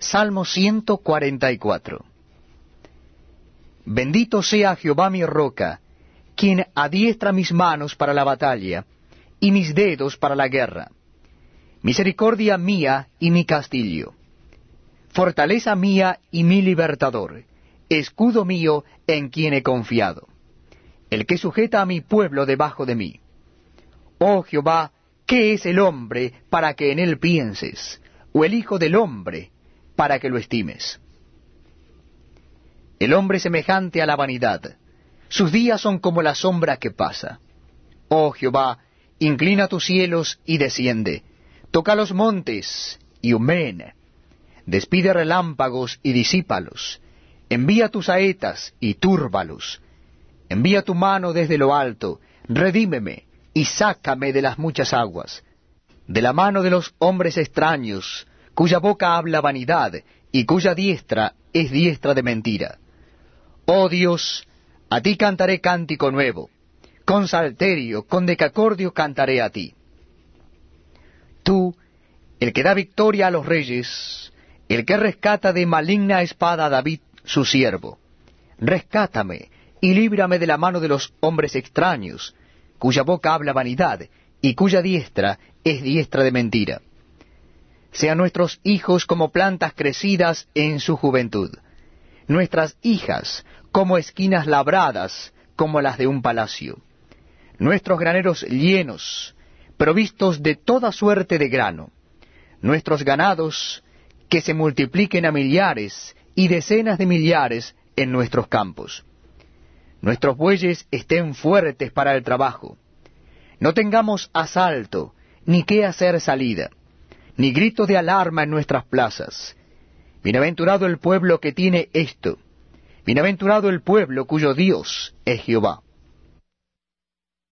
Salmo 144 Bendito sea Jehová mi roca, quien adiestra mis manos para la batalla, y mis dedos para la guerra. Misericordia mía y mi castillo. Fortaleza mía y mi libertador, escudo mío en quien he confiado. El que sujeta a mi pueblo debajo de mí. Oh Jehová, ¿qué es el hombre para que en él pienses? ¿O el hijo del hombre para que lo estimes? El hombre semejante a la vanidad. Sus días son como la sombra que pasa. Oh Jehová, inclina tus cielos y desciende. Toca los montes y humeen. Despide relámpagos y disípalos. Envía tus saetas y túrbalos. Envía tu mano desde lo alto. Redímeme y sácame de las muchas aguas. De la mano de los hombres extraños, cuya boca habla vanidad y cuya diestra es diestra de mentira Oh Dios, a ti cantaré cántico nuevo, con salterio, con decacordio cantaré a ti. Tú, el que da victoria a los reyes, el que rescata de maligna espada a David su siervo, rescátame y líbrame de la mano de los hombres extraños, cuya boca habla vanidad y cuya diestra es diestra de mentira. Sean nuestros hijos como plantas crecidas en su juventud, nuestras hijas como esquinas labradas, como las de un palacio. Nuestros graneros llenos, provistos de toda suerte de grano. Nuestros ganados que se multipliquen a millares y decenas de millares en nuestros campos. Nuestros bueyes estén fuertes para el trabajo. No tengamos asalto, ni qué hacer salida, ni grito de alarma en nuestras plazas. Bienaventurado el pueblo que tiene esto Bienaventurado el pueblo cuyo Dios es Jehová.